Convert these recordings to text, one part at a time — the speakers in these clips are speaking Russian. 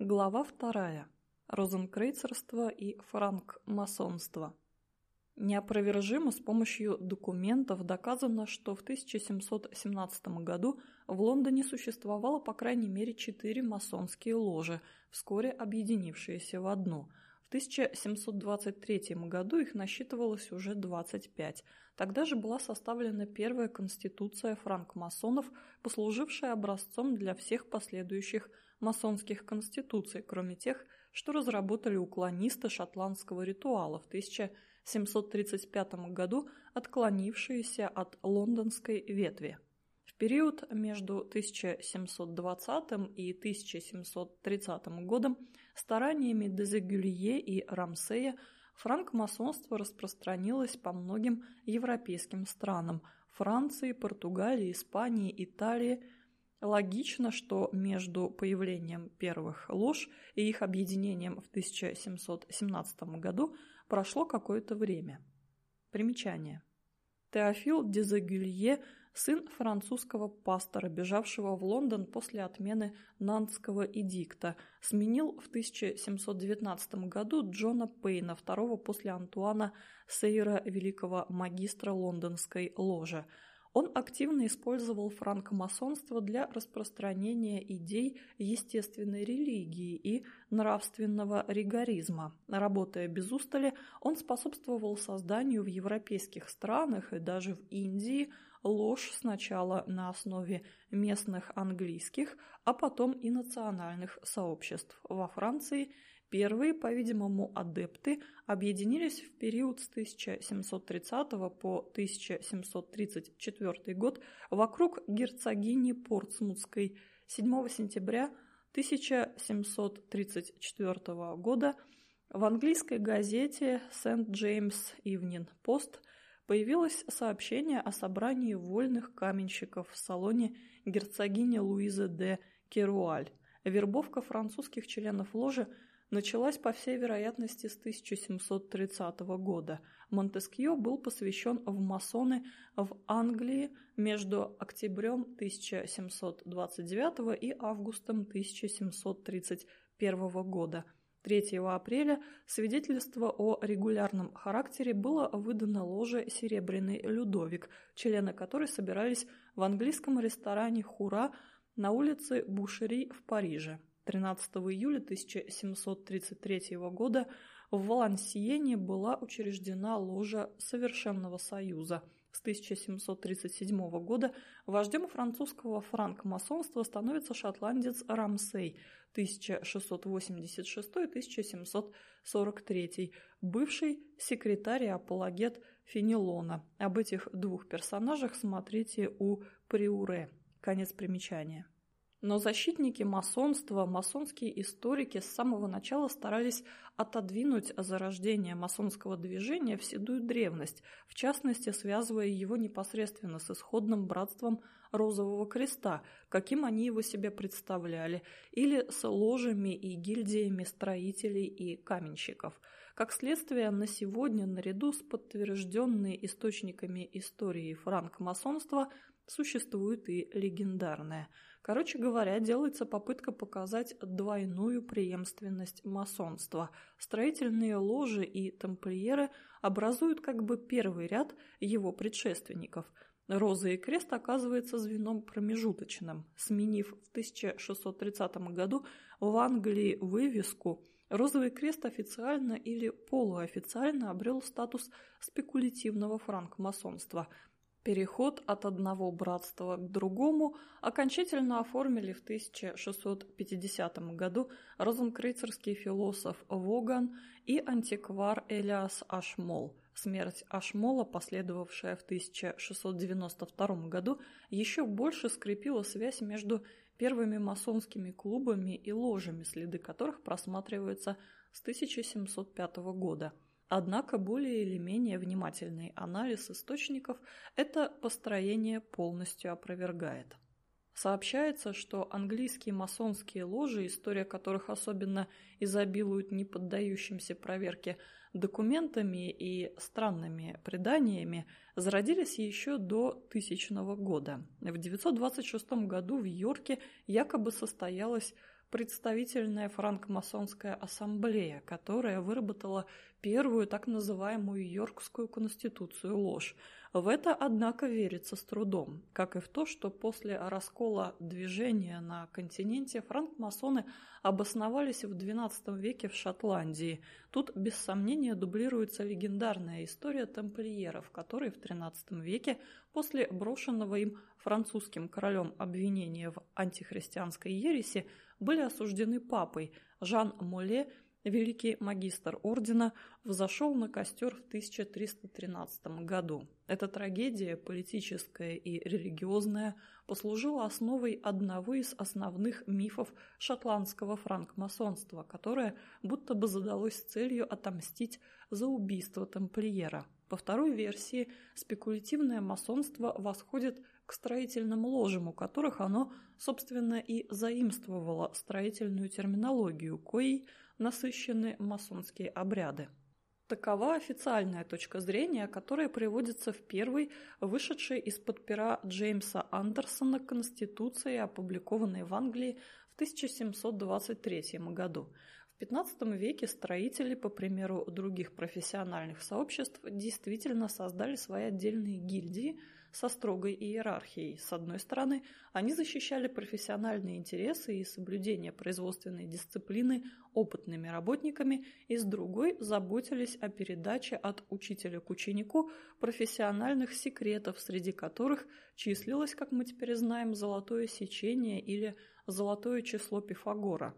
Глава вторая. Розенкрейцерство и франкмасонство. Неопровержимо с помощью документов доказано, что в 1717 году в Лондоне существовало по крайней мере четыре масонские ложи, вскоре объединившиеся в одну – в 1723 году их насчитывалось уже 25. Тогда же была составлена первая конституция франкмасонов, послужившая образцом для всех последующих масонских конституций, кроме тех, что разработали уклонисты шотландского ритуала в 1735 году, отклонившиеся от лондонской ветви период между 1720 и 1730 годом стараниями Дезегюлье и Рамсея франкмасонство распространилось по многим европейским странам – Франции, Португалии, Испании, Италии. Логично, что между появлением первых лож и их объединением в 1717 году прошло какое-то время. Примечание. Теофил Дезегюлье сын французского пастора, бежавшего в Лондон после отмены Нантского эдикта, сменил в 1719 году Джона Пейна, второго после Антуана Сейра, великого магистра лондонской ложи – он активно использовал франкомасонство для распространения идей естественной религии и нравственного ригоризма. Работая без устали, он способствовал созданию в европейских странах и даже в Индии ложь сначала на основе местных английских, а потом и национальных сообществ во Франции – Первые, по-видимому, адепты объединились в период с 1730 по 1734 год вокруг герцогини Портсмутской 7 сентября 1734 года в английской газете St. James Evening Post появилось сообщение о собрании вольных каменщиков в салоне герцогини Луизы де Керуаль. Вербовка французских членов ложи – началась, по всей вероятности, с 1730 года. Монтескье был посвящен в масоны в Англии между октябрем 1729 и августом 1731 года. 3 апреля свидетельство о регулярном характере было выдано ложе «Серебряный Людовик», члены которой собирались в английском ресторане «Хура» на улице Бушери в Париже. 13 июля 1733 года в Валансиене была учреждена ложа Совершенного Союза. С 1737 года вождем французского франкмасонства становится шотландец Рамсей 1686-1743, бывший секретарь и апологет Фенелона. Об этих двух персонажах смотрите у Приуре. Конец примечания. Но защитники масонства, масонские историки с самого начала старались отодвинуть зарождение масонского движения в седую древность, в частности, связывая его непосредственно с исходным братством Розового Креста, каким они его себе представляли, или с ложами и гильдиями строителей и каменщиков. Как следствие, на сегодня, наряду с подтвержденными источниками истории франкмасонства, существует и легендарное – Короче говоря, делается попытка показать двойную преемственность масонства. Строительные ложи и тамплиеры образуют как бы первый ряд его предшественников. Роза и крест оказывается звеном промежуточным. Сменив в 1630 году в Англии вывеску Розовый крест официально или полуофициально обрел статус спекулятивного франкмасонства, Переход от одного братства к другому окончательно оформили в 1650 году розенкрейцерский философ Воган и антиквар Элиас Ашмол. Смерть Ашмола, последовавшая в 1692 году, еще больше скрепила связь между первыми масонскими клубами и ложами, следы которых просматриваются с 1705 года – Однако более или менее внимательный анализ источников это построение полностью опровергает. Сообщается, что английские масонские ложи, история которых особенно изобилует неподдающимся проверке документами и странными преданиями, зародились еще до тысячного года. В 926 году в Йорке якобы состоялась представительная франкмасонская ассамблея, которая выработала первую так называемую Йоркскую конституцию ложь. В это, однако, верится с трудом, как и в то, что после раскола движения на континенте франкмасоны обосновались в XII веке в Шотландии. Тут, без сомнения, дублируется легендарная история тамплиеров, которые в XIII веке, после брошенного им французским королем обвинения в антихристианской ереси, были осуждены папой. Жан Моле – великий магистр ордена, взошел на костер в 1313 году. Эта трагедия, политическая и религиозная, послужила основой одного из основных мифов шотландского франкмасонства, которое будто бы задалось целью отомстить за убийство тамплиера. По второй версии, спекулятивное масонство восходит к строительным ложам, у которых оно, собственно, и заимствовало строительную терминологию, коей – насыщены масонские обряды. Такова официальная точка зрения, которая приводится в первой, вышедшей из-под пера Джеймса Андерсона Конституции, опубликованной в Англии в 1723 году. В XV веке строители, по примеру других профессиональных сообществ, действительно создали свои отдельные гильдии – со строгой иерархией. С одной стороны, они защищали профессиональные интересы и соблюдение производственной дисциплины опытными работниками, и с другой заботились о передаче от учителя к ученику профессиональных секретов, среди которых числилось, как мы теперь знаем, золотое сечение или золотое число Пифагора.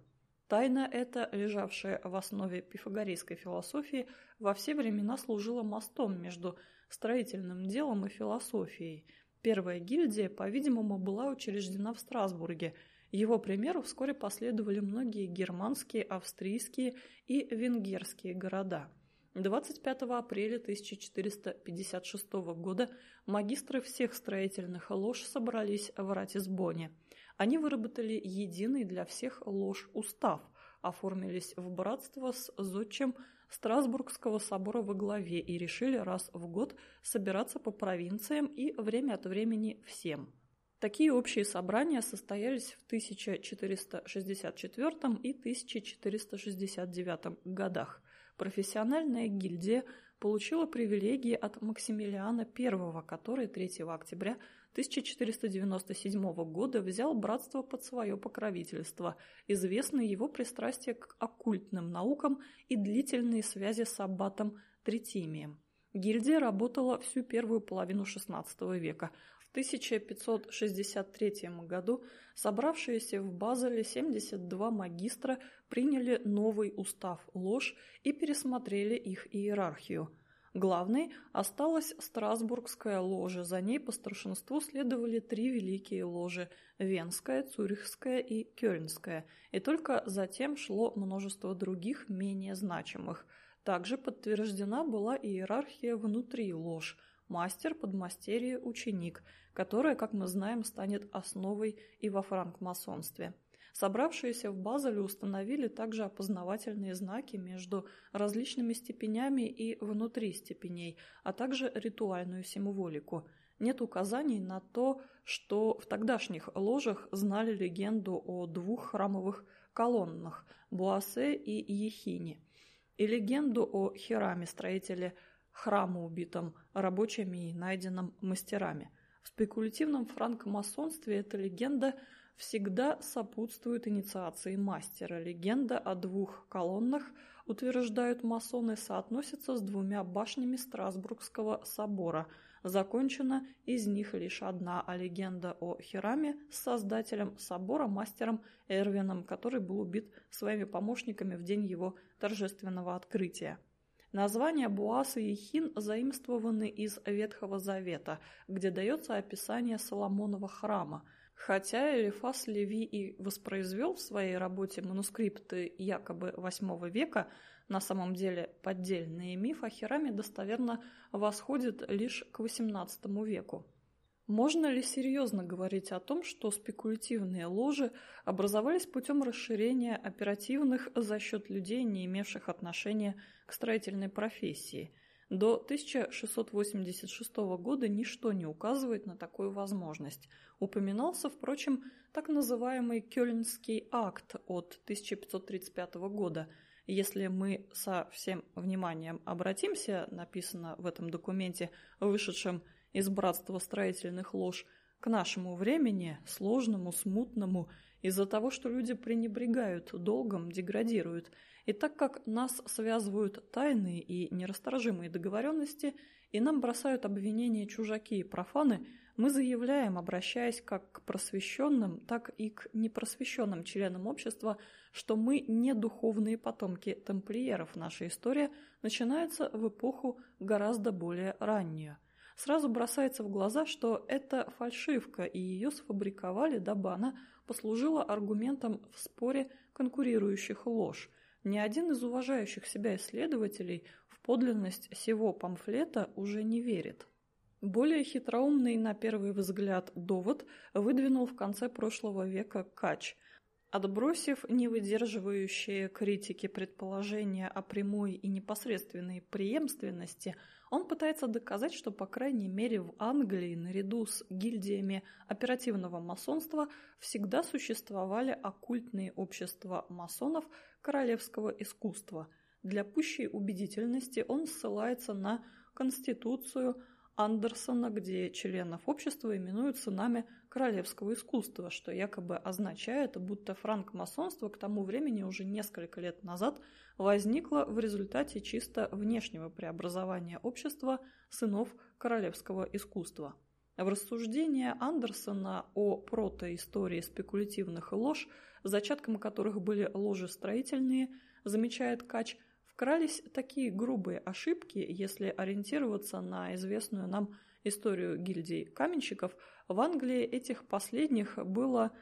Тайна эта, лежавшая в основе пифагорейской философии, во все времена служила мостом между строительным делом и философией. Первая гильдия, по-видимому, была учреждена в Страсбурге. Его примеру вскоре последовали многие германские, австрийские и венгерские города. 25 апреля 1456 года магистры всех строительных лож собрались в Ратисбоне. Они выработали единый для всех лож устав, оформились в братство с зодчим Страсбургского собора во главе и решили раз в год собираться по провинциям и время от времени всем. Такие общие собрания состоялись в 1464 и 1469 годах. Профессиональная гильдия получила привилегии от Максимилиана I, который 3 октября 1497 года взял братство под свое покровительство, известны его пристрастие к оккультным наукам и длительные связи с аббатом Третимием. Гильдия работала всю первую половину XVI века. В 1563 году собравшиеся в Базеле 72 магистра приняли новый устав ложь и пересмотрели их иерархию – Главной осталась Страсбургская ложа, за ней по старшинству следовали три великие ложи – Венская, Цюрихская и Кёльнская, и только затем шло множество других, менее значимых. Также подтверждена была иерархия внутри лож – мастер, подмастерье, ученик, которая, как мы знаем, станет основой и во франкмасонстве – Собравшиеся в Базеле установили также опознавательные знаки между различными степенями и внутри степеней, а также ритуальную символику. Нет указаний на то, что в тогдашних ложах знали легенду о двух храмовых колоннах – Буасе и Ехине, и легенду о Хираме, строителе храма, убитом рабочими и найденном мастерами. В спекулятивном франкомасонстве эта легенда – всегда сопутствует инициации мастера. Легенда о двух колоннах, утверждают масоны, соотносится с двумя башнями Страсбургского собора. Закончена из них лишь одна, а легенда о Хираме с создателем собора, мастером Эрвином, который был убит своими помощниками в день его торжественного открытия. Названия Буаса и Хин заимствованы из Ветхого Завета, где дается описание Соломонова храма – Хотя Элифас Леви и воспроизвел в своей работе манускрипты якобы VIII века, на самом деле поддельный миф о Хираме достоверно восходит лишь к XVIII веку. Можно ли серьезно говорить о том, что спекулятивные ложи образовались путем расширения оперативных за счет людей, не имевших отношения к строительной профессии – До 1686 года ничто не указывает на такую возможность. Упоминался, впрочем, так называемый Кёльнский акт от 1535 года. Если мы со всем вниманием обратимся, написано в этом документе, вышедшем из Братства строительных лож, к нашему времени, сложному, смутному, из-за того, что люди пренебрегают долгом, деградируют – и так как нас связывают тайные и нерасторжимые договоренности, и нам бросают обвинения чужаки и профаны, мы заявляем, обращаясь как к просвещенным, так и к непросвещенным членам общества, что мы не духовные потомки тамплиеров. Наша история начинается в эпоху гораздо более раннюю. Сразу бросается в глаза, что эта фальшивка и ее сфабриковали, дабы она послужила аргументом в споре конкурирующих ложь. Ни один из уважающих себя исследователей в подлинность сего памфлета уже не верит. Более хитроумный на первый взгляд довод выдвинул в конце прошлого века Кач – Отбросив невыдерживающие критики предположения о прямой и непосредственной преемственности, он пытается доказать, что, по крайней мере, в Англии наряду с гильдиями оперативного масонства всегда существовали оккультные общества масонов королевского искусства. Для пущей убедительности он ссылается на Конституцию Андерсона, где членов общества именуют сынами королевского искусства, что якобы означает, будто франкмасонство к тому времени уже несколько лет назад возникло в результате чисто внешнего преобразования общества сынов королевского искусства. В рассуждения Андерсона о протоистории спекулятивных лож, зачатком которых были ложи строительные, замечает Кач – вкрались такие грубые ошибки, если ориентироваться на известную нам историю гильдий каменщиков, в Англии этих последних было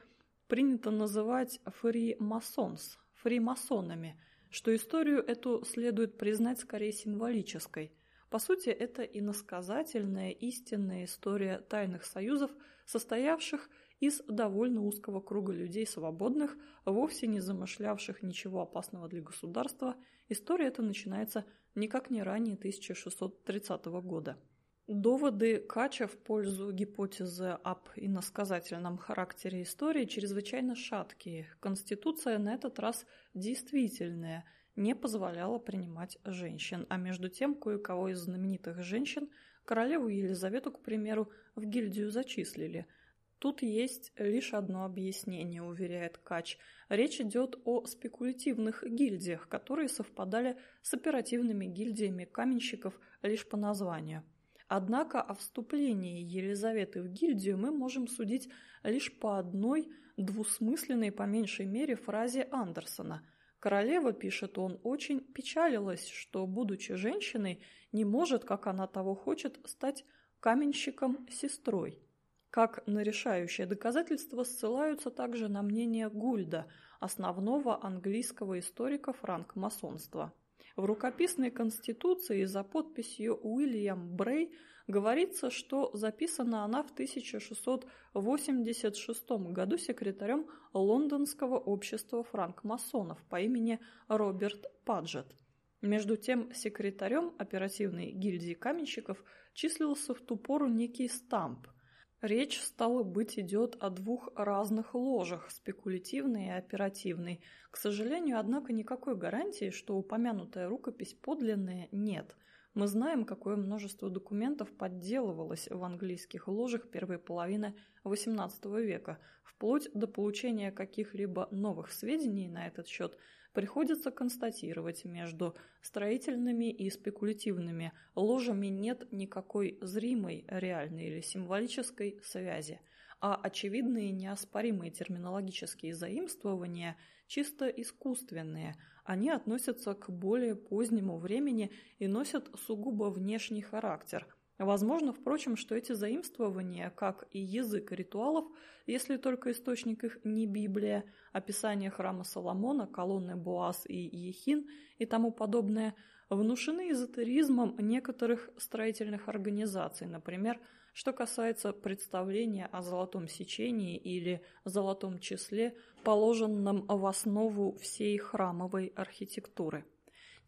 принято называть фримасонс, фримасонами, что историю эту следует признать скорее символической. По сути, это иносказательная истинная история тайных союзов, состоявших из довольно узкого круга людей свободных, вовсе не замышлявших ничего опасного для государства, история эта начинается никак не ранее 1630 года. Доводы Кача в пользу гипотезы об иносказательном характере истории чрезвычайно шаткие. Конституция на этот раз действительная, не позволяла принимать женщин, а между тем кое-кого из знаменитых женщин, королеву Елизавету, к примеру, в гильдию зачислили – Тут есть лишь одно объяснение, уверяет Кач. Речь идет о спекулятивных гильдиях, которые совпадали с оперативными гильдиями каменщиков лишь по названию. Однако о вступлении Елизаветы в гильдию мы можем судить лишь по одной двусмысленной по меньшей мере фразе Андерсона. Королева, пишет он, очень печалилась, что, будучи женщиной, не может, как она того хочет, стать каменщиком-сестрой. Как на решающее доказательство ссылаются также на мнение Гульда, основного английского историка франкмасонства. В рукописной конституции за подписью Уильям Брей говорится, что записана она в 1686 году секретарем Лондонского общества франкмасонов по имени Роберт Паджет. Между тем, секретарем оперативной гильдии каменщиков числился в ту пору некий Стамп – Речь, стало быть, идет о двух разных ложах – спекулятивной и оперативной. К сожалению, однако, никакой гарантии, что упомянутая рукопись подлинная, нет. Мы знаем, какое множество документов подделывалось в английских ложах первой половины XVIII века, вплоть до получения каких-либо новых сведений на этот счет – приходится констатировать, между строительными и спекулятивными. Ложами нет никакой зримой, реальной или символической связи, а очевидные неоспоримые терминологические заимствования чисто искусственные, они относятся к более позднему времени и носят сугубо внешний характер – Возможно, впрочем, что эти заимствования, как и язык ритуалов, если только источник их не Библия, описание храма Соломона, колонны Боас и Ехин и тому подобное, внушены эзотеризмом некоторых строительных организаций, например, что касается представления о золотом сечении или золотом числе, положенном в основу всей храмовой архитектуры.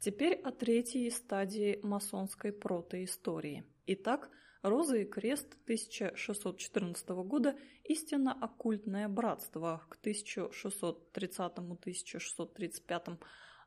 Теперь о третьей стадии масонской протоистории. Итак, Роза и Крест 1614 года – истинно оккультное братство к 1630-1635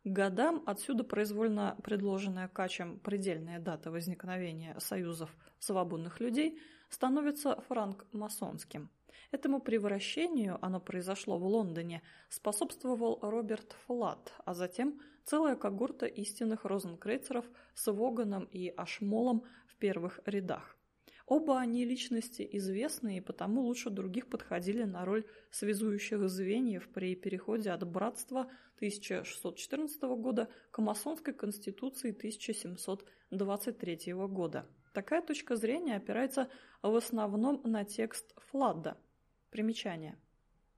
годам. Отсюда произвольно предложенная Качем предельная дата возникновения союзов свободных людей становится франк-масонским. Этому превращению, оно произошло в Лондоне, способствовал Роберт Флат, а затем целая когорта истинных розенкрейцеров с Воганом и Ашмолом первых рядах. Оба они личности известные и потому лучше других подходили на роль связующих звеньев при переходе от братства 1614 года к масонской конституции 1723 года. Такая точка зрения опирается в основном на текст Фладда. Примечание.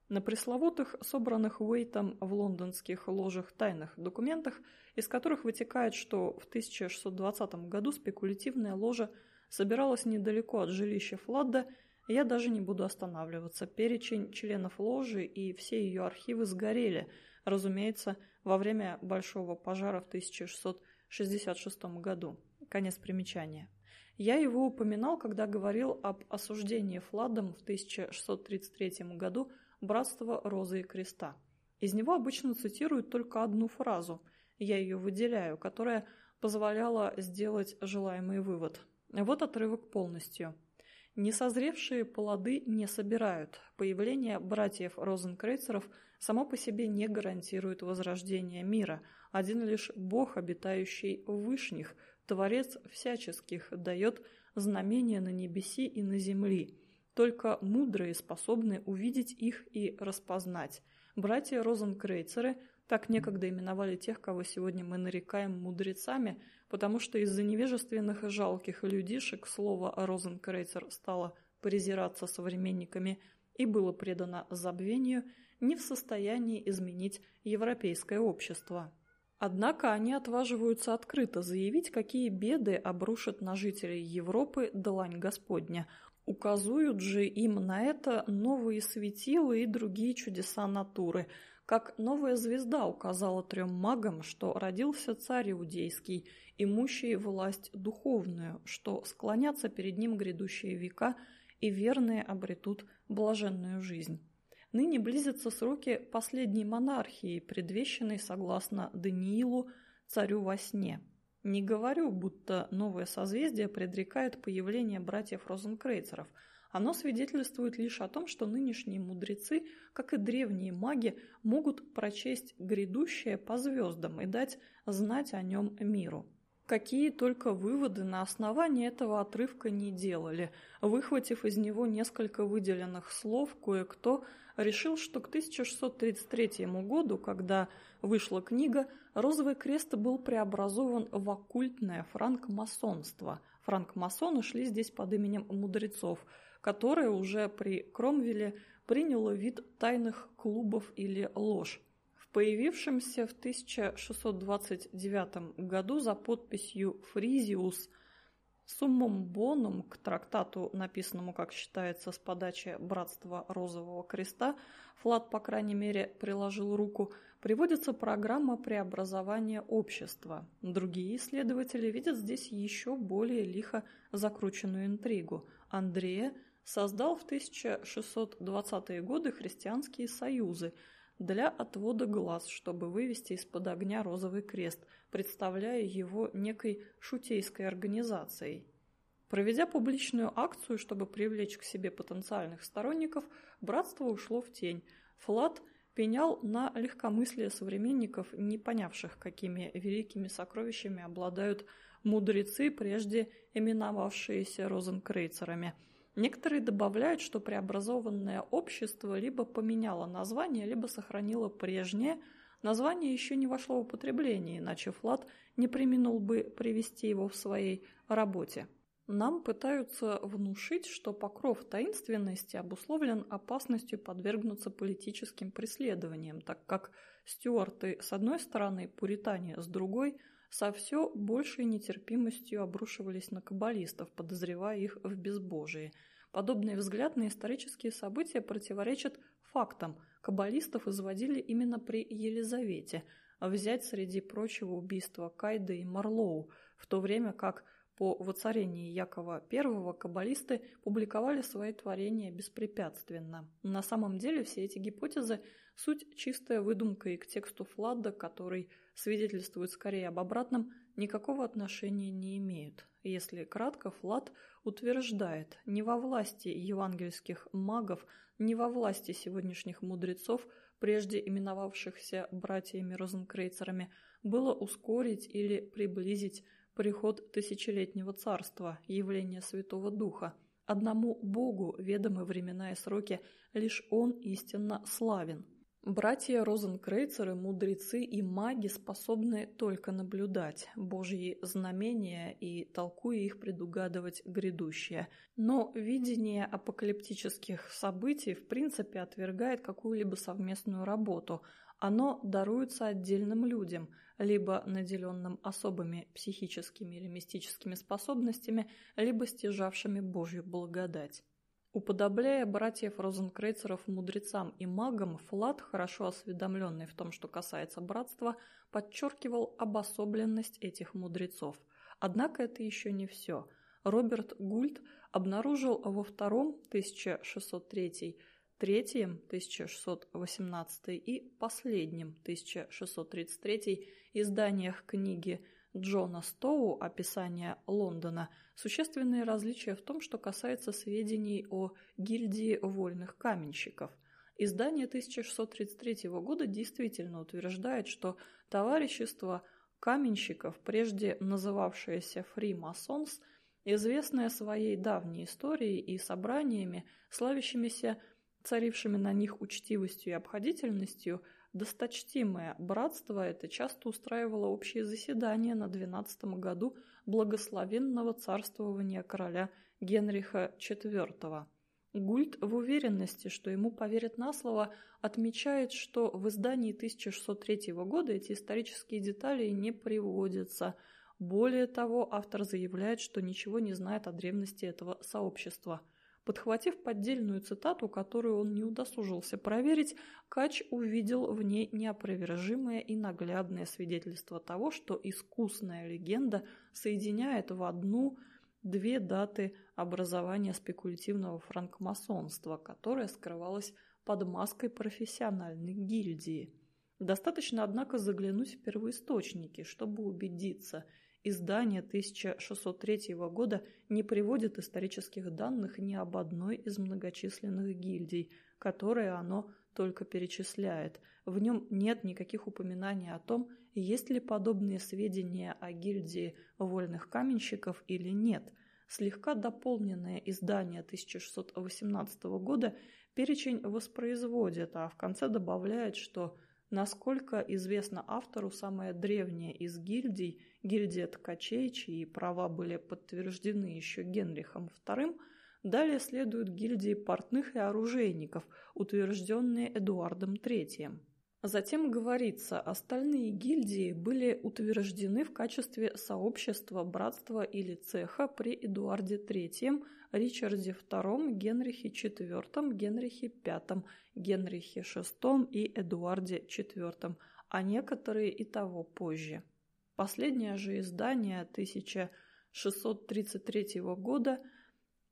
На пресловутых, собранных Уэйтом в лондонских ложах тайных документах, из которых вытекает, что в 1620 году спекулятивная ложа – собиралась недалеко от жилища Фладда, я даже не буду останавливаться. Перечень членов ложи и все ее архивы сгорели, разумеется, во время Большого пожара в 1666 году. Конец примечания. Я его упоминал, когда говорил об осуждении Фладдом в 1633 году братства Розы и Креста. Из него обычно цитируют только одну фразу, я ее выделяю, которая позволяла сделать желаемый вывод – вот отрывок полностью. Несозревшие плоды не собирают. Появление братьев Розенкрейцеров само по себе не гарантирует возрождение мира. Один лишь Бог, обитающий в вышних, Творец всяческих, дает знамения на небеси и на земли. Только мудрые способны увидеть их и распознать. Братья Розенкрейцеры так некогда именовали тех, кого сегодня мы нарекаем мудрецами – потому что из-за невежественных и жалких людишек слово «розенкрейцер» стало презираться современниками и было предано забвению, не в состоянии изменить европейское общество. Однако они отваживаются открыто заявить, какие беды обрушат на жителей Европы длань Господня. Указуют же им на это новые светила и другие чудеса натуры – как новая звезда указала трем магам, что родился царь иудейский, имущий власть духовную, что склонятся перед ним грядущие века, и верные обретут блаженную жизнь. Ныне близятся сроки последней монархии, предвещенной, согласно Даниилу, царю во сне. Не говорю, будто новое созвездие предрекает появление братьев Розенкрейцеров – оно свидетельствует лишь о том, что нынешние мудрецы, как и древние маги, могут прочесть грядущее по звездам и дать знать о нем миру. Какие только выводы на основании этого отрывка не делали. Выхватив из него несколько выделенных слов, кое-кто решил, что к 1633 году, когда вышла книга, Розовый крест был преобразован в оккультное франкмасонство. Франкмасоны шли здесь под именем мудрецов – которое уже при Кромвеле приняло вид тайных клубов или лож. В появившемся в 1629 году за подписью «Фризиус» Суммум бонум к трактату, написанному, как считается, с подачи Братства Розового Креста, Флат, по крайней мере, приложил руку, приводится программа преобразования общества. Другие исследователи видят здесь еще более лихо закрученную интригу. Андрея создал в 1620-е годы христианские союзы для отвода глаз, чтобы вывести из-под огня розовый крест, представляя его некой шутейской организацией. Проведя публичную акцию, чтобы привлечь к себе потенциальных сторонников, братство ушло в тень. Флат пенял на легкомыслие современников, не понявших, какими великими сокровищами обладают мудрецы, прежде именовавшиеся розенкрейцерами – Некоторые добавляют, что преобразованное общество либо поменяло название, либо сохранило прежнее. Название еще не вошло в употребление, иначе Флат не применил бы привести его в своей работе. Нам пытаются внушить, что покров таинственности обусловлен опасностью подвергнуться политическим преследованиям, так как стюарты с одной стороны, пуритане с другой – со все большей нетерпимостью обрушивались на каббалистов, подозревая их в безбожии. Подобный взгляд на исторические события противоречит фактам. Каббалистов изводили именно при Елизавете. взять среди прочего убийства Кайды и Марлоу, в то время как по воцарении Якова I каббалисты публиковали свои творения беспрепятственно. На самом деле все эти гипотезы – суть чистая выдумка и к тексту Фладда, который свидетельствует скорее об обратном, никакого отношения не имеют. Если кратко, Флад утверждает, не во власти евангельских магов, не во власти сегодняшних мудрецов, прежде именовавшихся братьями-розенкрейцерами, было ускорить или приблизить приход тысячелетнего царства, явление Святого Духа. Одному Богу ведомы времена и сроки, лишь Он истинно славен. Братья Розенкрейцеры, мудрецы и маги способны только наблюдать Божьи знамения и, толкуя их, предугадывать грядущее. Но видение апокалиптических событий в принципе отвергает какую-либо совместную работу. Оно даруется отдельным людям, либо наделенным особыми психическими или мистическими способностями, либо стяжавшими Божью благодать. Уподобляя братьев Розенкрейцеров мудрецам и магам, Флат, хорошо осведомленный в том, что касается братства, подчеркивал обособленность этих мудрецов. Однако это еще не все. Роберт Гульт обнаружил во втором 1603 третьем 1618 и последнем 1633 изданиях книги Джона Стоу «Описание Лондона» существенные различия в том, что касается сведений о гильдии вольных каменщиков. Издание 1633 года действительно утверждает, что товарищество каменщиков, прежде называвшееся «фримасонс», известное своей давней историей и собраниями, славящимися царившими на них учтивостью и обходительностью – Досточтимое братство это часто устраивало общие заседания на двенадцатом году благословенного царствования короля Генриха IV. Гульт в уверенности, что ему поверят на слово, отмечает, что в издании 1603 года эти исторические детали не приводятся. Более того, автор заявляет, что ничего не знает о древности этого сообщества – Подхватив поддельную цитату, которую он не удосужился проверить, Кач увидел в ней неопровержимое и наглядное свидетельство того, что искусная легенда соединяет в одну две даты образования спекулятивного франкмасонства, которое скрывалось под маской профессиональной гильдии. Достаточно, однако, заглянуть в первоисточники, чтобы убедиться – Издание 1603 года не приводит исторических данных ни об одной из многочисленных гильдий, которые оно только перечисляет. В нем нет никаких упоминаний о том, есть ли подобные сведения о гильдии вольных каменщиков или нет. Слегка дополненное издание 1618 года перечень воспроизводит, а в конце добавляет, что Насколько известно автору, самая древняя из гильдий, гильдия ткачей, чьи права были подтверждены еще Генрихом II, далее следуют гильдии портных и оружейников, утвержденные Эдуардом III. Затем говорится, остальные гильдии были утверждены в качестве сообщества, братства или цеха при Эдуарде III, Ричарде II, Генрихе IV, Генрихе V, Генрихе VI и Эдуарде IV, а некоторые и того позже. Последнее же издание 1633 года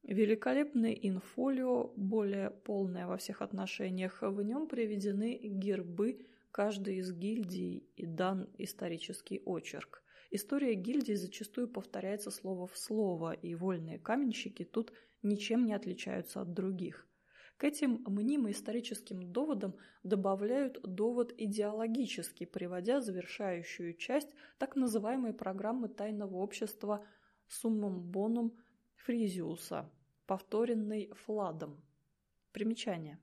Великолепный инфолио, более полное во всех отношениях, в нем приведены гербы каждой из гильдий и дан исторический очерк. История гильдии зачастую повторяется слово в слово, и вольные каменщики тут ничем не отличаются от других. К этим мнимо-историческим доводам добавляют довод идеологический, приводя завершающую часть так называемой программы тайного общества «Суммум бонум Фризиуса», повторенной Фладом. Примечание.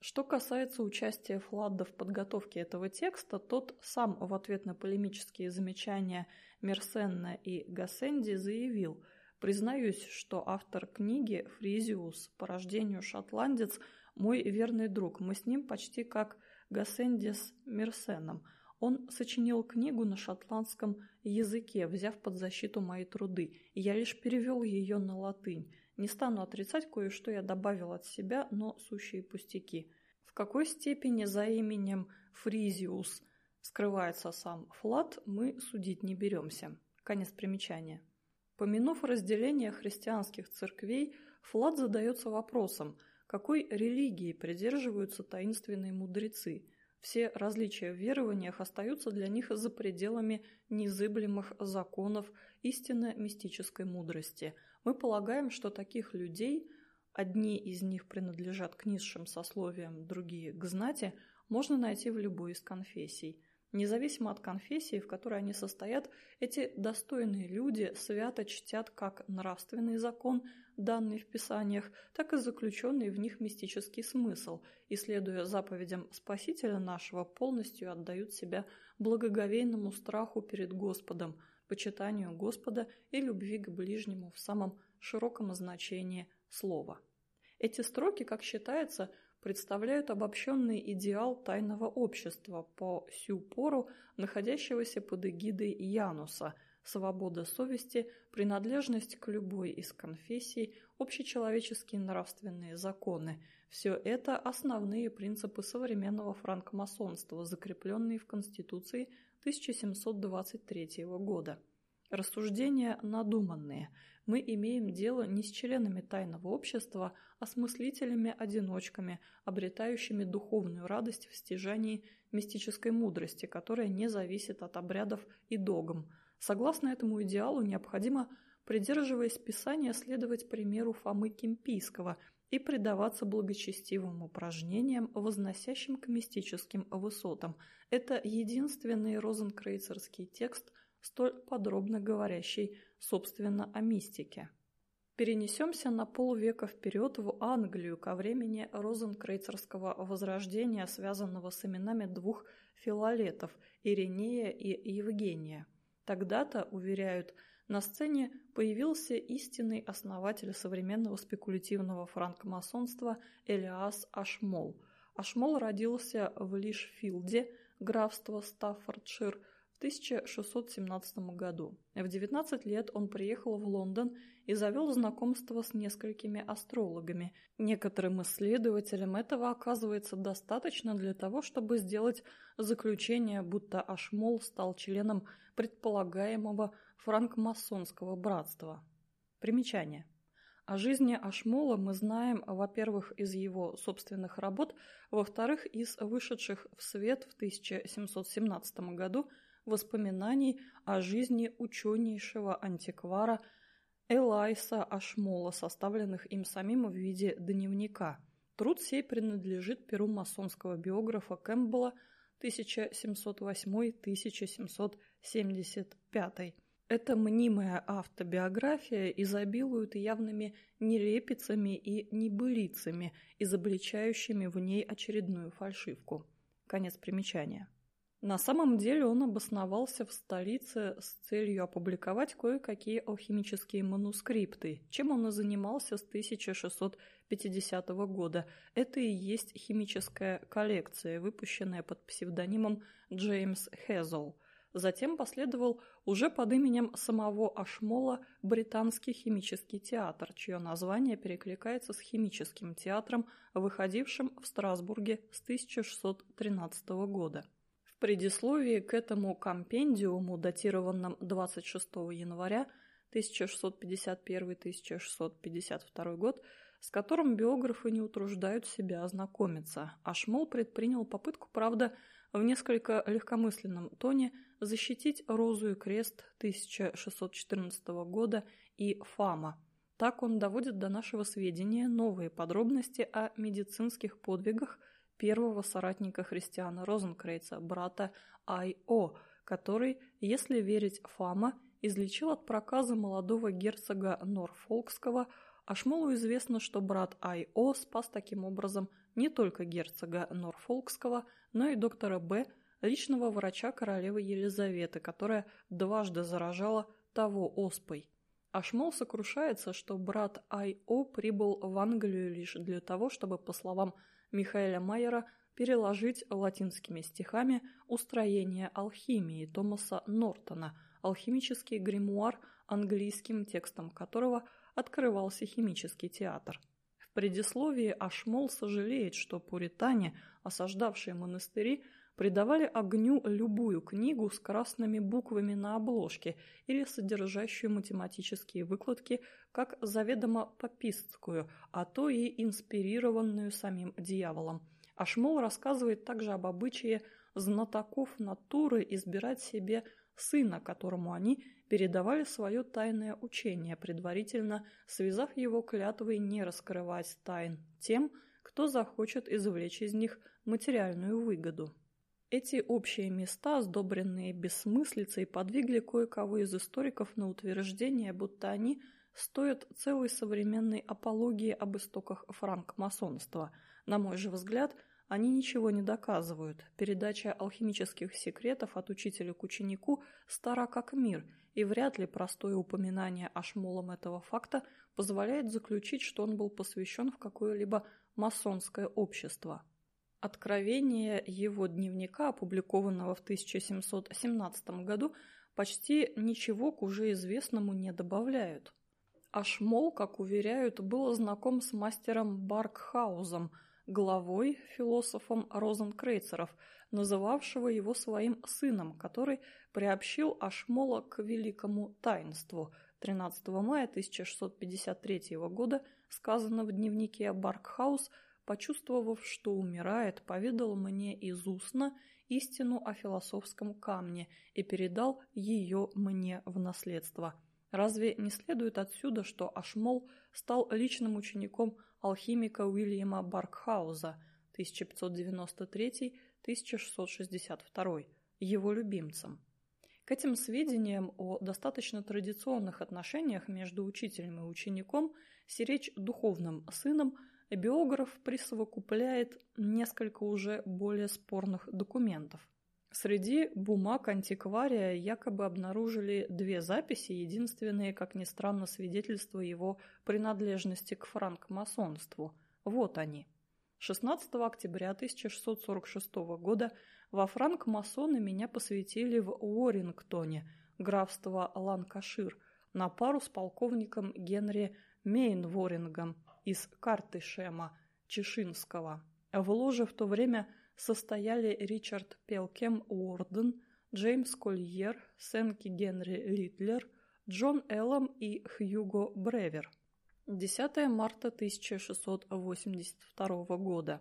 Что касается участия Фладда в подготовке этого текста, тот сам в ответ на полемические замечания Мерсенна и Гассенди заявил «Признаюсь, что автор книги Фризиус по рождению шотландец мой верный друг. Мы с ним почти как Гассенди с Мерсеном. Он сочинил книгу на шотландском языке, взяв под защиту мои труды, я лишь перевел ее на латынь. Не стану отрицать, кое-что я добавил от себя, но сущие пустяки. В какой степени за именем Фризиус Скрывается сам Флат, мы судить не беремся. Конец примечания. Помянув разделение христианских церквей, Флат задается вопросом, какой религии придерживаются таинственные мудрецы. Все различия в верованиях остаются для них за пределами незыблемых законов истинно мистической мудрости. Мы полагаем, что таких людей, одни из них принадлежат к низшим сословиям, другие – к знати, можно найти в любой из конфессий – Независимо от конфессии, в которой они состоят, эти достойные люди свято чтят как нравственный закон, данный в Писаниях, так и заключенный в них мистический смысл, и, следуя заповедям Спасителя нашего, полностью отдают себя благоговейному страху перед Господом, почитанию Господа и любви к ближнему в самом широком значении слова. Эти строки, как считается, представляют обобщенный идеал тайного общества по сю пору находящегося под эгидой Януса – свобода совести, принадлежность к любой из конфессий, общечеловеческие нравственные законы – все это основные принципы современного франкмасонства, закрепленные в Конституции 1723 года. Рассуждения надуманные – мы имеем дело не с членами тайного общества, а с мыслителями-одиночками, обретающими духовную радость в стяжании мистической мудрости, которая не зависит от обрядов и догм. Согласно этому идеалу необходимо, придерживаясь Писания, следовать примеру Фомы Кемпийского и предаваться благочестивым упражнениям, возносящим к мистическим высотам. Это единственный розенкрейцерский текст, столь подробно говорящий собственно, о мистике. Перенесемся на полвека вперед в Англию ко времени розенкрейцерского возрождения, связанного с именами двух филолетов – Иринея и Евгения. Тогда-то, уверяют, на сцене появился истинный основатель современного спекулятивного франкмасонства Элиас Ашмол. Ашмол родился в Лишфилде, графство Стаффордшир – 1617 году. В 19 лет он приехал в Лондон и завел знакомство с несколькими астрологами. Некоторым исследователям этого оказывается достаточно для того, чтобы сделать заключение, будто Ашмол стал членом предполагаемого франкмасонского братства. Примечание. О жизни Ашмола мы знаем, во-первых, из его собственных работ, во-вторых, из вышедших в свет в 1717 году – воспоминаний о жизни ученейшего антиквара Элайса Ашмола, составленных им самим в виде дневника. Труд сей принадлежит перу масонского биографа Кэмпбелла 1708-1775. Эта мнимая автобиография изобилует явными нелепицами и небылицами, изобличающими в ней очередную фальшивку. Конец примечания. На самом деле он обосновался в столице с целью опубликовать кое-какие алхимические манускрипты, чем он и занимался с 1650 года. Это и есть химическая коллекция, выпущенная под псевдонимом Джеймс Хезл. Затем последовал уже под именем самого Ашмола британский химический театр, чье название перекликается с химическим театром, выходившим в Страсбурге с 1613 года предисловии к этому компендиуму, датированном 26 января 1651-1652 год, с которым биографы не утруждают себя ознакомиться, а Шмол предпринял попытку, правда, в несколько легкомысленном тоне защитить Розу и Крест 1614 года и Фама. Так он доводит до нашего сведения новые подробности о медицинских подвигах – первого соратника христиана Розенкрейца, брата Ай-О, который, если верить Фама, излечил от проказа молодого герцога Норфолкского, а Шмолу известно, что брат Ай-О спас таким образом не только герцога Норфолкского, но и доктора Б, личного врача королевы Елизаветы, которая дважды заражала того оспой. Ашмол сокрушается, что брат Ай-О прибыл в Англию лишь для того, чтобы, по словам Михаэля Майера переложить латинскими стихами «Устроение алхимии» Томаса Нортона, алхимический гримуар, английским текстом которого открывался химический театр. В предисловии Ашмол сожалеет, что пуритане, осаждавшие монастыри, придавали огню любую книгу с красными буквами на обложке или содержащую математические выкладки как заведомо папистскую, а то и инспирированную самим дьяволом. Ашмол рассказывает также об обычае знатоков натуры избирать себе сына, которому они передавали свое тайное учение, предварительно связав его клятвой не раскрывать тайн тем, кто захочет извлечь из них материальную выгоду. Эти общие места, сдобренные бессмыслицей, подвигли кое-кого из историков на утверждение, будто они стоят целой современной апологии об истоках франкмасонства. На мой же взгляд, они ничего не доказывают. Передача алхимических секретов от учителя к ученику стара как мир, и вряд ли простое упоминание Ашмолом этого факта позволяет заключить, что он был посвящен в какое-либо масонское общество. Откровения его дневника, опубликованного в 1717 году, почти ничего к уже известному не добавляют. Ашмол, как уверяют, был знаком с мастером Баркхаузом, главой, философом Розенкрейцеров, называвшего его своим сыном, который приобщил Ашмола к великому таинству. 13 мая 1653 года сказано в дневнике Баркхаус – почувствовав, что умирает, поведал мне из устно истину о философском камне и передал ее мне в наследство. Разве не следует отсюда, что Ашмол стал личным учеником алхимика Уильяма Баркхауза 1593-1662, его любимцем? К этим сведениям о достаточно традиционных отношениях между учителем и учеником сиречь духовным сыном – биограф присовокупляет несколько уже более спорных документов. Среди бумаг антиквария якобы обнаружили две записи, единственные, как ни странно, свидетельства его принадлежности к франкмасонству. Вот они. 16 октября 1646 года во франкмасоны меня посвятили в Уоррингтоне, графство Ланкашир, на пару с полковником Генри Мейнворингом, из карты Шема Чешинского. В ложе в то время состояли Ричард Пелкем Уорден, Джеймс Кольер, Сенки Генри Литлер, Джон Эллом и Хьюго Бревер. 10 марта 1682 года.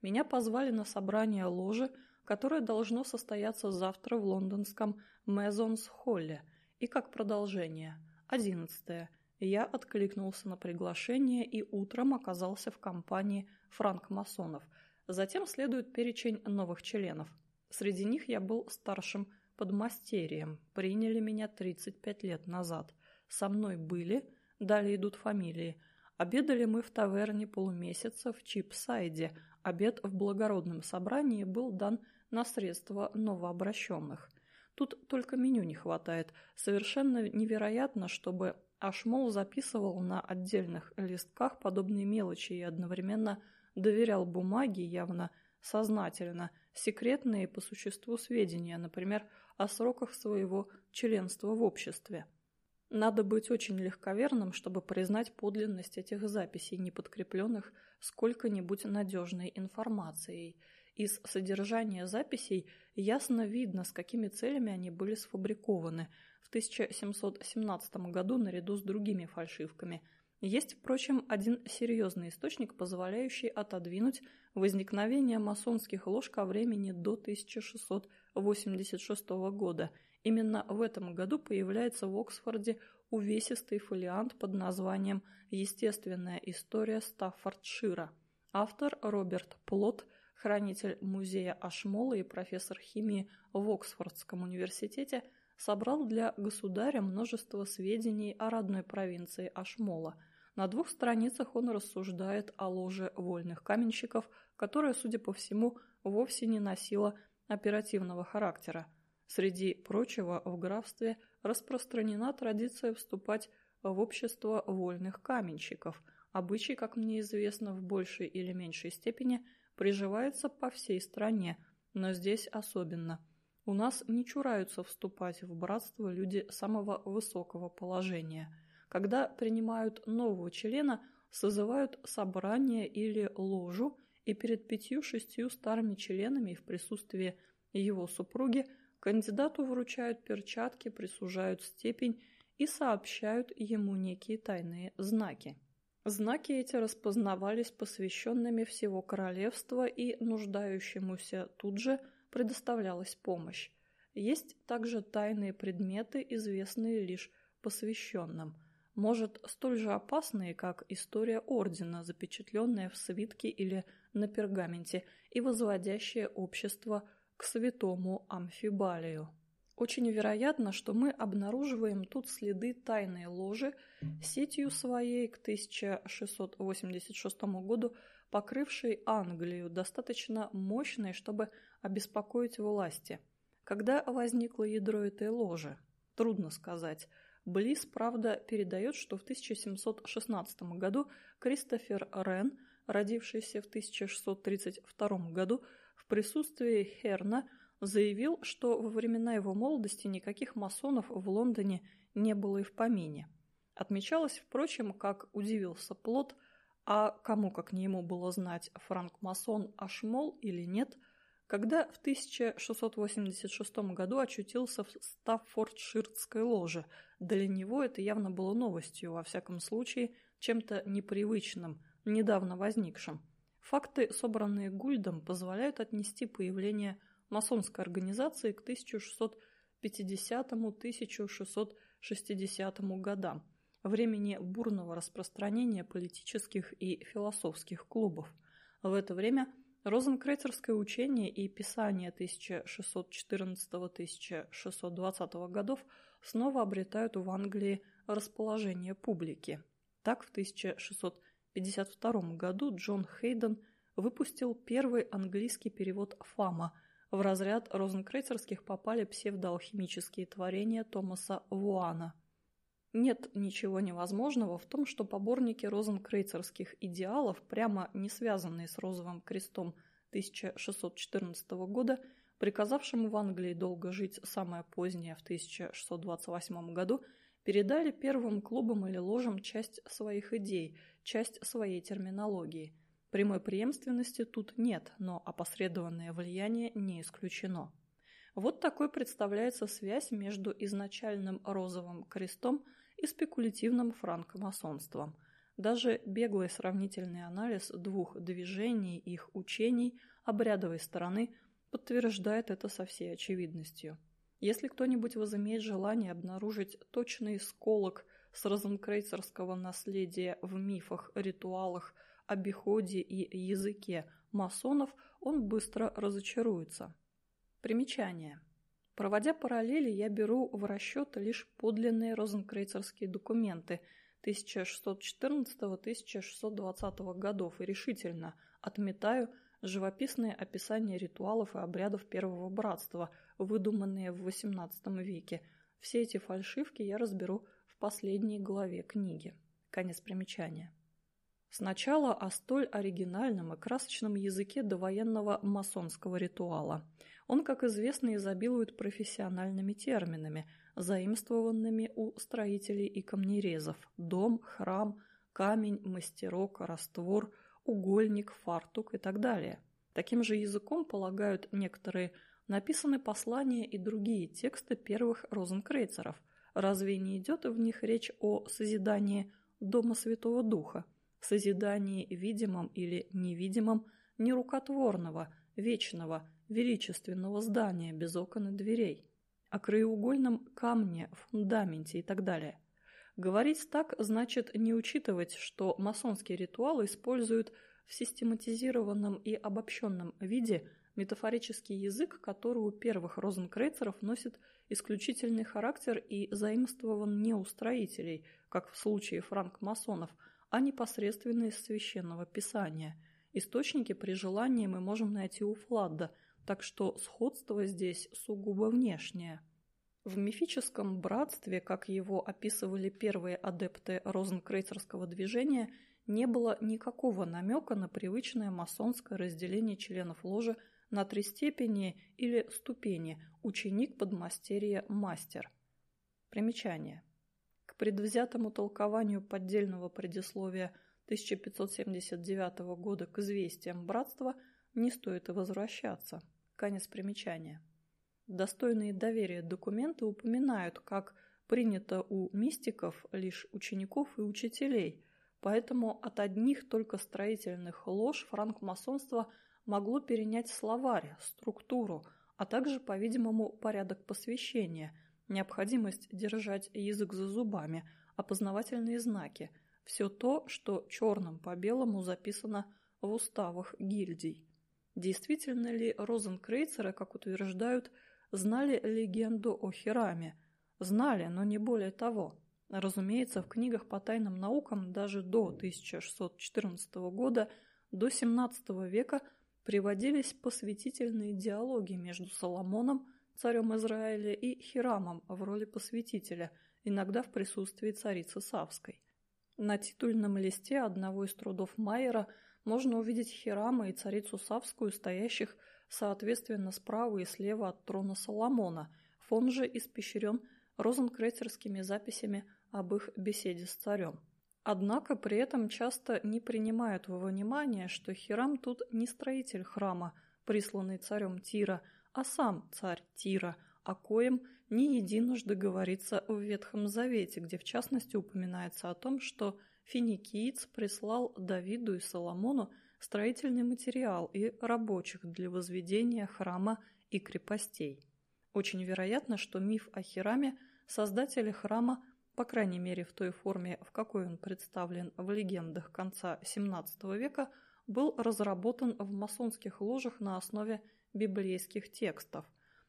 Меня позвали на собрание ложи, которое должно состояться завтра в лондонском Мезонс-холле, и как продолжение. 11. Я откликнулся на приглашение и утром оказался в компании франкмасонов. Затем следует перечень новых членов. Среди них я был старшим подмастерьем. Приняли меня 35 лет назад. Со мной были, далее идут фамилии. Обедали мы в таверне полумесяца в Чипсайде. Обед в благородном собрании был дан на средства новообращенных. Тут только меню не хватает. Совершенно невероятно, чтобы Ашмол записывал на отдельных листках подобные мелочи и одновременно доверял бумаге явно сознательно секретные по существу сведения, например, о сроках своего членства в обществе. Надо быть очень легковерным, чтобы признать подлинность этих записей, не подкрепленных сколько-нибудь надежной информацией. Из содержания записей ясно видно, с какими целями они были сфабрикованы – 1717 году наряду с другими фальшивками. Есть, впрочем, один серьезный источник, позволяющий отодвинуть возникновение масонских лож ко времени до 1686 года. Именно в этом году появляется в Оксфорде увесистый фолиант под названием «Естественная история Стаффордшира». Автор Роберт Плот, хранитель музея Ашмола и профессор химии в Оксфордском университете – собрал для государя множество сведений о родной провинции Ашмола. На двух страницах он рассуждает о ложе вольных каменщиков, которая, судя по всему, вовсе не носила оперативного характера. Среди прочего, в графстве распространена традиция вступать в общество вольных каменщиков. Обычай, как мне известно, в большей или меньшей степени приживается по всей стране, но здесь особенно – у нас не чураются вступать в братство люди самого высокого положения. Когда принимают нового члена, созывают собрание или ложу и перед пятью-шестью старыми членами в присутствии Его супруги кандидату вручают перчатки, присужают степень и сообщают ему некие тайные знаки. Знаки эти распознавались посвященными всего королевства и нуждающемуся тут же предоставлялась помощь. Есть также тайные предметы, известные лишь посвященным, может, столь же опасные, как история ордена, запечатленная в свитке или на пергаменте и возводящая общество к святому амфибалию. Очень вероятно, что мы обнаруживаем тут следы тайной ложи, сетью своей к 1686 году покрывшей Англию, достаточно мощной, чтобы обеспокоить власти. Когда возникло ядро этой ложи? Трудно сказать. Близ, правда, передает, что в 1716 году Кристофер Рен, родившийся в 1632 году, в присутствии Херна заявил, что во времена его молодости никаких масонов в Лондоне не было и в помине. Отмечалось, впрочем, как удивился Плот, а кому как не ему было знать, франк-масон Ашмол или нет, когда в 1686 году очутился в Стаффордширской ложе. Для него это явно было новостью, во всяком случае, чем-то непривычным, недавно возникшим. Факты, собранные Гульдом, позволяют отнести появление масонской организации к 1650-1660 годам, времени бурного распространения политических и философских клубов. В это время Розенкрейцерское учение и писание 1614-1620 годов снова обретают в Англии расположение публики. Так, в 1652 году Джон Хейден выпустил первый английский перевод «Фама», в разряд розенкрейцерских попали псевдоалхимические творения Томаса Вуана – нет ничего невозможного в том, что поборники розенкрейцерских идеалов, прямо не связанные с розовым крестом 1614 года, приказавшему в Англии долго жить самое позднее в 1628 году, передали первым клубам или ложам часть своих идей, часть своей терминологии. Прямой преемственности тут нет, но опосредованное влияние не исключено. Вот такой представляется связь между изначальным розовым крестом – и спекулятивным франкомасонством. Даже беглый сравнительный анализ двух движений их учений обрядовой стороны подтверждает это со всей очевидностью. Если кто-нибудь возымеет желание обнаружить точный сколок с розенкрейцерского наследия в мифах, ритуалах, обиходе и языке масонов, он быстро разочаруется. Примечание. Проводя параллели, я беру в расчет лишь подлинные розенкрейцерские документы 1614-1620 годов и решительно отметаю живописные описания ритуалов и обрядов Первого Братства, выдуманные в XVIII веке. Все эти фальшивки я разберу в последней главе книги. Конец примечания. Сначала о столь оригинальном и красочном языке довоенного масонского ритуала – он, как известно, изобилует профессиональными терминами, заимствованными у строителей и камнерезов – дом, храм, камень, мастерок, раствор, угольник, фартук и так далее. Таким же языком, полагают некоторые, написаны послания и другие тексты первых розенкрейцеров. Разве не идет в них речь о созидании Дома Святого Духа, созидании видимом или невидимом, нерукотворного, вечного, величественного здания без окон и дверей, о краеугольном камне, фундаменте и так далее. Говорить так значит не учитывать, что масонские ритуалы используют в систематизированном и обобщенном виде метафорический язык, который у первых розенкрейцеров носит исключительный характер и заимствован не у строителей, как в случае франкмасонов, а непосредственно из священного писания. Источники при желании мы можем найти у Фладда – так что сходство здесь сугубо внешнее. В мифическом братстве, как его описывали первые адепты розенкрейцерского движения, не было никакого намека на привычное масонское разделение членов ложи на три степени или ступени ученик, подмастерье, мастер. Примечание. К предвзятому толкованию поддельного предисловия 1579 года к известиям братства не стоит и возвращаться. Конец примечания. Достойные доверия документы упоминают, как принято у мистиков лишь учеников и учителей, поэтому от одних только строительных лож франкмасонство могло перенять словарь, структуру, а также, по-видимому, порядок посвящения, необходимость держать язык за зубами, опознавательные знаки, все то, что черным по белому записано в уставах гильдий. Действительно ли розенкрейцеры, как утверждают, знали легенду о Хираме? Знали, но не более того. Разумеется, в книгах по тайным наукам даже до 1614 года, до 17 века приводились посвятительные диалоги между Соломоном, царем Израиля, и Хирамом в роли посвятителя, иногда в присутствии царицы Савской. На титульном листе одного из трудов Майера можно увидеть Хирама и царицу Савскую, стоящих соответственно справа и слева от трона Соломона. Фон же испещрен розенкрейцерскими записями об их беседе с царем. Однако при этом часто не принимают во внимание, что Хирам тут не строитель храма, присланный царем Тира, а сам царь Тира, о коем не единожды говорится в Ветхом Завете, где в частности упоминается о том, что финикиец прислал Давиду и Соломону строительный материал и рабочих для возведения храма и крепостей. Очень вероятно, что миф о Хираме создатели храма по крайней мере в той форме, в какой он представлен в легендах конца XVII века, был разработан в масонских ложах на основе библейских текстов.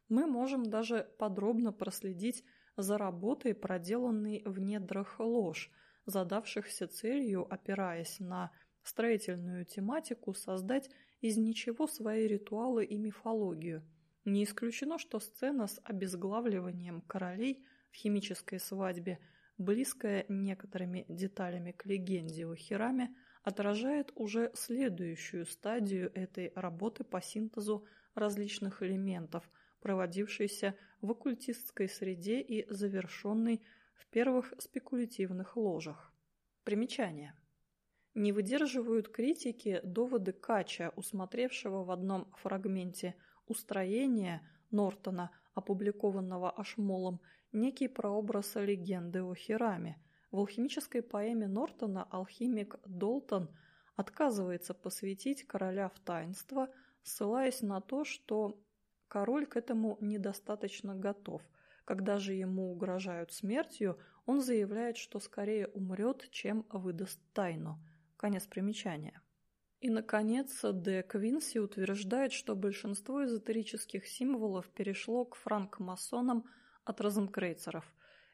Мы можем даже подробно проследить за работой, проделанной в недрах лож, задавшихся целью, опираясь на строительную тематику, создать из ничего свои ритуалы и мифологию. Не исключено, что сцена с обезглавливанием королей в химической свадьбе – близкая некоторыми деталями к легенде о Хираме, отражает уже следующую стадию этой работы по синтезу различных элементов, проводившейся в оккультистской среде и завершенной первых спекулятивных ложах. Примечание. Не выдерживают критики доводы Кача, усмотревшего в одном фрагменте устроения Нортона, опубликованного Ашмолом, некий прообраз легенды о Хираме. В алхимической поэме Нортона алхимик Долтон отказывается посвятить короля в таинство, ссылаясь на то, что король к этому недостаточно готов. Когда же ему угрожают смертью, он заявляет, что скорее умрет, чем выдаст тайну. Конец примечания. И, наконец, Де Квинси утверждает, что большинство эзотерических символов перешло к франкмасонам – от розенкрейцеров.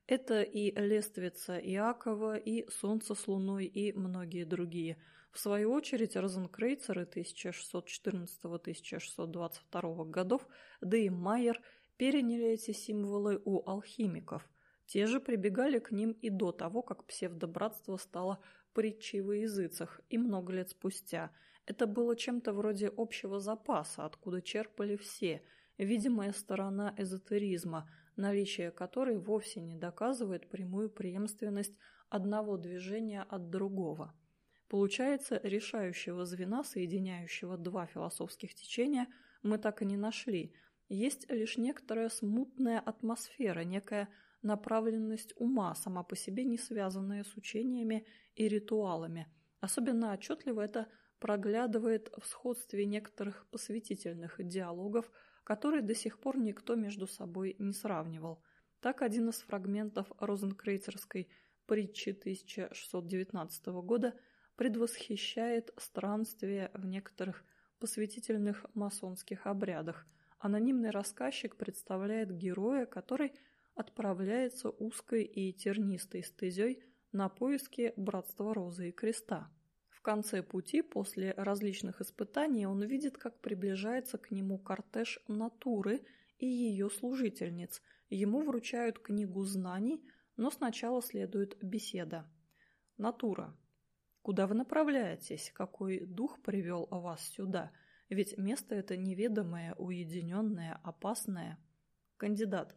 Это и Лествица Иакова, и Солнце с Луной, и многие другие. В свою очередь, розенкрейцеры 1614-1622 годов, да и Майер переняли эти символы у алхимиков. Те же прибегали к ним и до того, как псевдобратство стало притчей во языцах, и много лет спустя. Это было чем-то вроде общего запаса, откуда черпали все, видимая сторона эзотеризма – наличие которой вовсе не доказывает прямую преемственность одного движения от другого. Получается, решающего звена, соединяющего два философских течения, мы так и не нашли. Есть лишь некоторая смутная атмосфера, некая направленность ума, сама по себе не связанная с учениями и ритуалами. Особенно отчетливо это проглядывает в сходстве некоторых посвятительных диалогов – которые до сих пор никто между собой не сравнивал. Так один из фрагментов розенкрейцерской притчи 1619 года предвосхищает странствие в некоторых посвятительных масонских обрядах. Анонимный рассказчик представляет героя, который отправляется узкой и тернистой стезей на поиски Братства Розы и Креста. В конце пути, после различных испытаний, он видит, как приближается к нему кортеж натуры и ее служительниц. Ему вручают книгу знаний, но сначала следует беседа. Натура. Куда вы направляетесь? Какой дух привел вас сюда? Ведь место это неведомое, уединенное, опасное. Кандидат.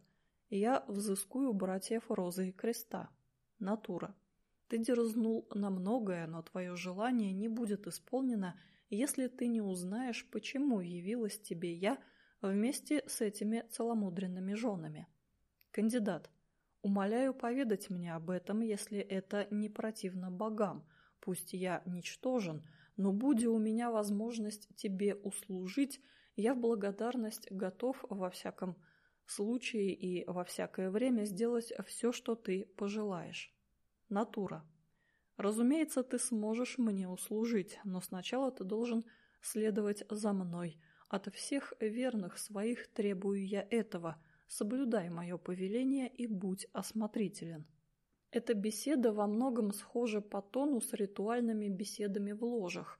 Я взыскую братьев Розы и Креста. Натура. Ты дерзнул на многое, но твое желание не будет исполнено, если ты не узнаешь, почему явилась тебе я вместе с этими целомудренными женами. Кандидат. Умоляю поведать мне об этом, если это не противно богам. Пусть я ничтожен, но будь у меня возможность тебе услужить, я в благодарность готов во всяком случае и во всякое время сделать все, что ты пожелаешь. Натура. Разумеется, ты сможешь мне услужить, но сначала ты должен следовать за мной. От всех верных своих требую я этого – соблюдай мое повеление и будь осмотрителен. Эта беседа во многом схожа по тону с ритуальными беседами в ложах.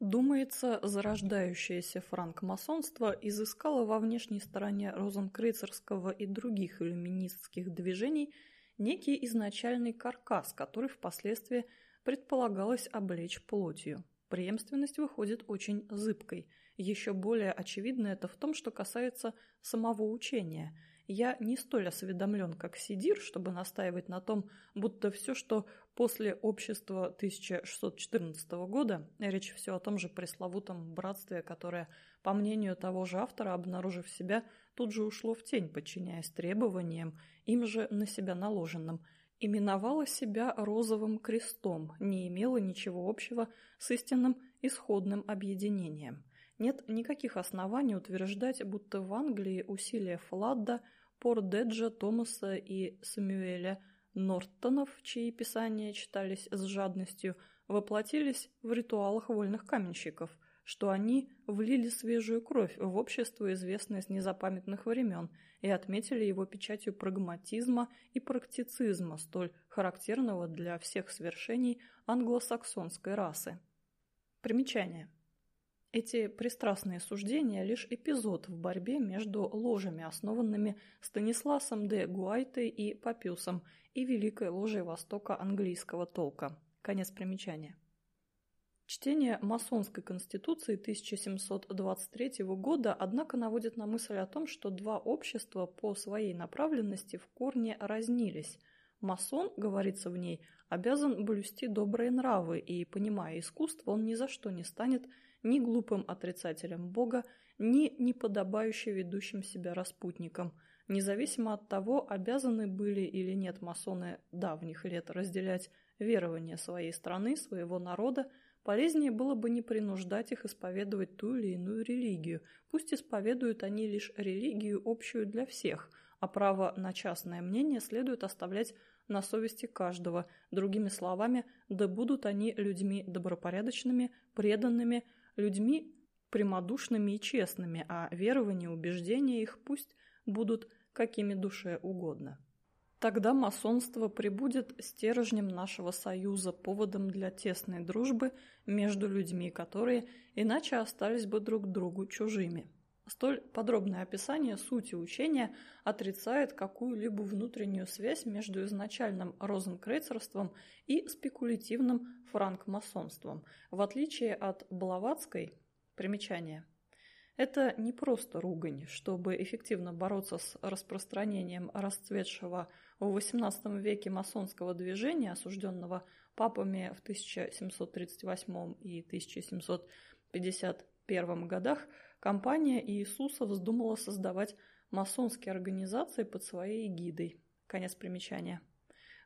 Думается, зарождающееся франкмасонство изыскало во внешней стороне розенкрейцерского и других иллюминистских движений некий изначальный каркас, который впоследствии предполагалось облечь плотью. Преемственность выходит очень зыбкой – еще более очевидно это в том, что касается самого учения. Я не столь осведомлен, как Сидир, чтобы настаивать на том, будто все, что после общества 1614 года, речь все о том же пресловутом братстве, которое, по мнению того же автора, обнаружив себя, тут же ушло в тень, подчиняясь требованиям, им же на себя наложенным – именовала себя розовым крестом, не имела ничего общего с истинным исходным объединением. Нет никаких оснований утверждать, будто в Англии усилия Фладда, Пордеджа, Томаса и Самюэля Норттонов, чьи писания читались с жадностью, воплотились в ритуалах вольных каменщиков, что они влили свежую кровь в общество, известное с незапамятных времен, и отметили его печатью прагматизма и практицизма, столь характерного для всех свершений англосаксонской расы. Примечание. Эти пристрастные суждения – лишь эпизод в борьбе между ложами, основанными Станисласом де Гуайтой и Папюсом, и Великой ложей Востока английского толка. Конец примечания. Чтение масонской конституции 1723 года, однако, наводит на мысль о том, что два общества по своей направленности в корне разнились. Масон, говорится в ней, обязан блюсти добрые нравы, и, понимая искусство, он ни за что не станет – ни глупым отрицателем Бога, ни неподобающе ведущим себя распутникам, независимо от того, обязаны были или нет масоны давних лет разделять верования своей страны, своего народа, полезнее было бы не принуждать их исповедовать ту или иную религию, пусть исповедуют они лишь религию общую для всех, а право на частное мнение следует оставлять на совести каждого, другими словами, да будут они людьми добропорядочными, преданными, людьми прямодушными и честными, а верования убеждения их пусть будут какими душе угодно. Тогда масонство прибудет стержнем нашего союза, поводом для тесной дружбы между людьми, которые иначе остались бы друг другу чужими. Столь подробное описание сути учения отрицает какую-либо внутреннюю связь между изначальным розенкрейцерством и спекулятивным франкмасонством, в отличие от Блаватской примечания. Это не просто ругань. Чтобы эффективно бороться с распространением расцветшего в XVIII веке масонского движения, осужденного папами в 1738 и 1751 годах, компания Иисуса вздумала создавать масонские организации под своей эгидой. Конец примечания.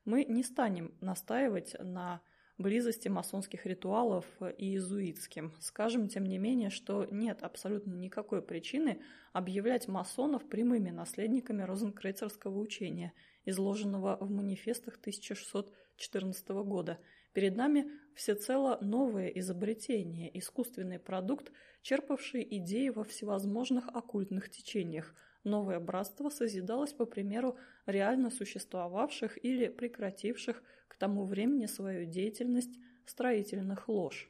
Мы не станем настаивать на близости масонских ритуалов и иезуитским. Скажем, тем не менее, что нет абсолютно никакой причины объявлять масонов прямыми наследниками розенкрейцерского учения, изложенного в манифестах 1614 года. Перед нами всецело новое изобретение, искусственный продукт, черпавший идеи во всевозможных оккультных течениях. Новое братство созидалось по примеру реально существовавших или прекративших к тому времени свою деятельность строительных лож.